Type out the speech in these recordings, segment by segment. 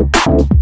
What?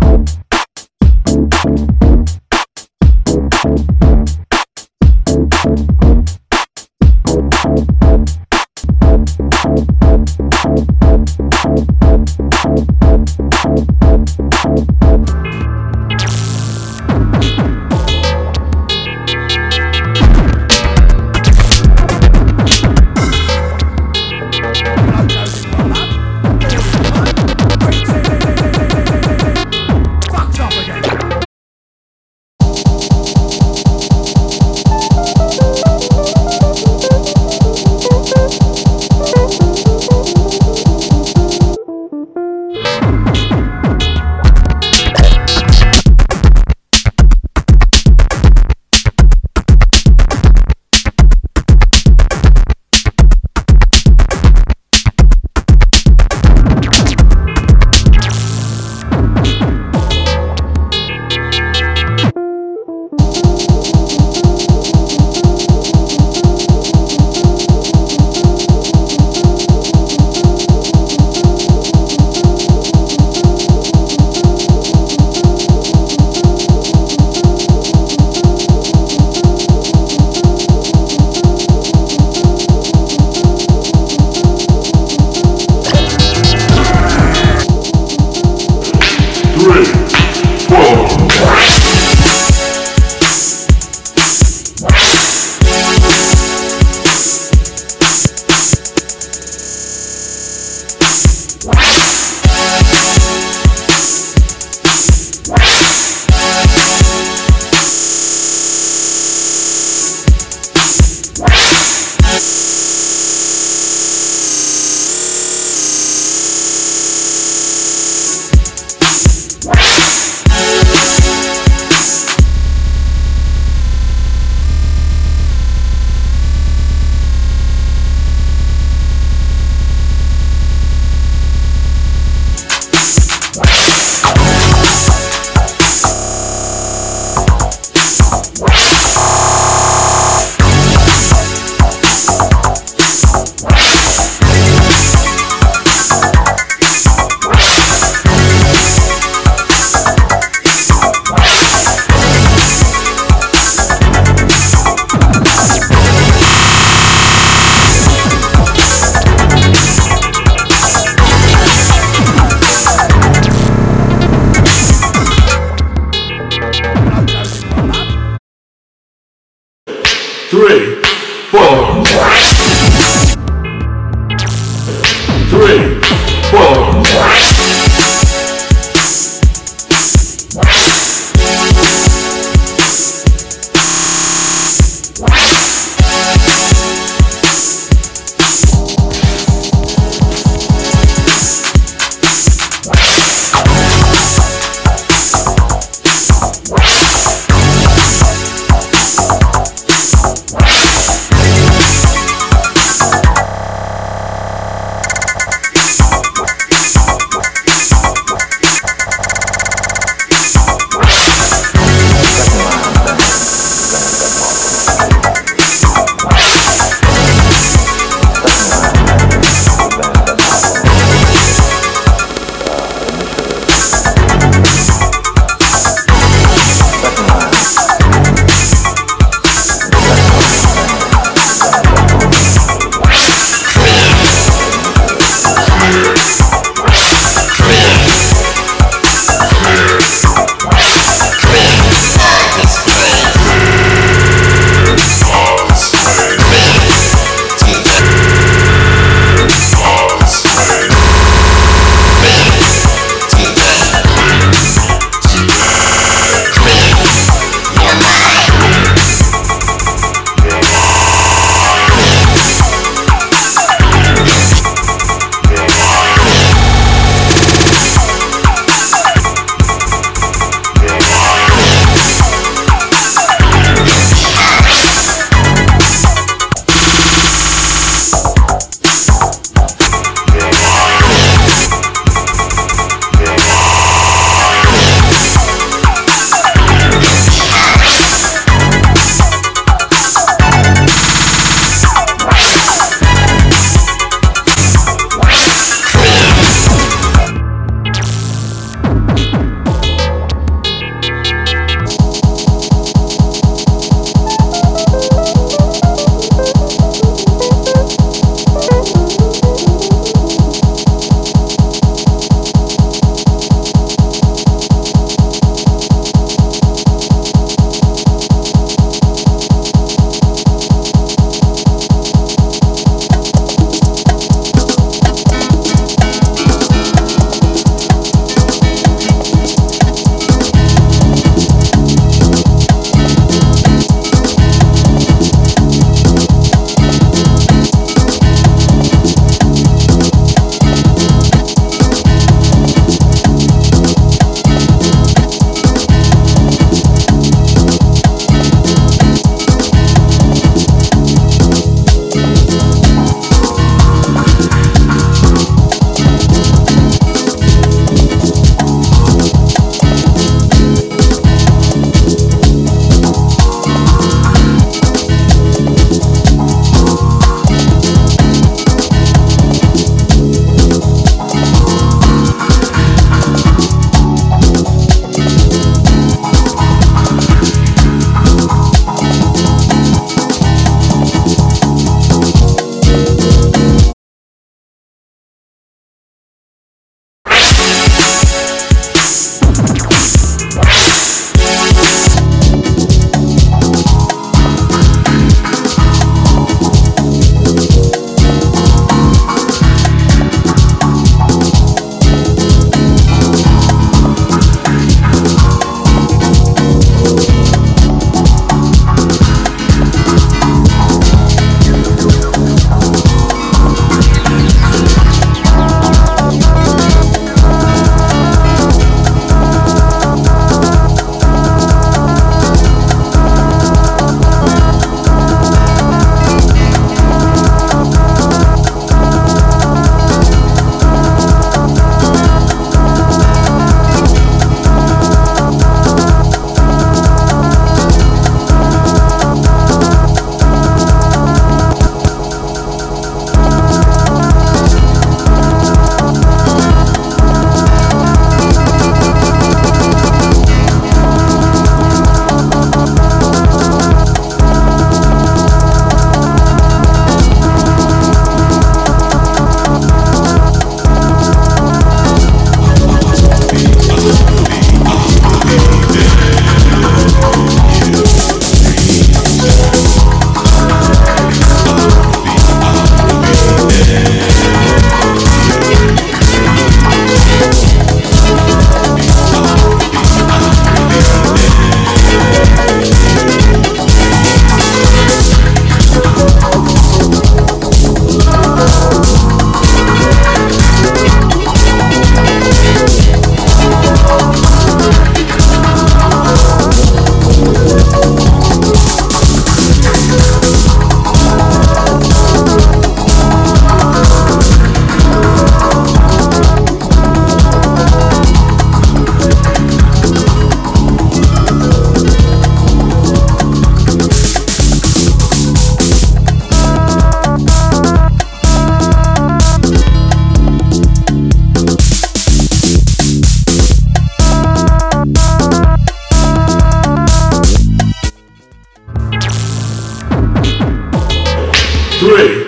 Three,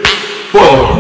four.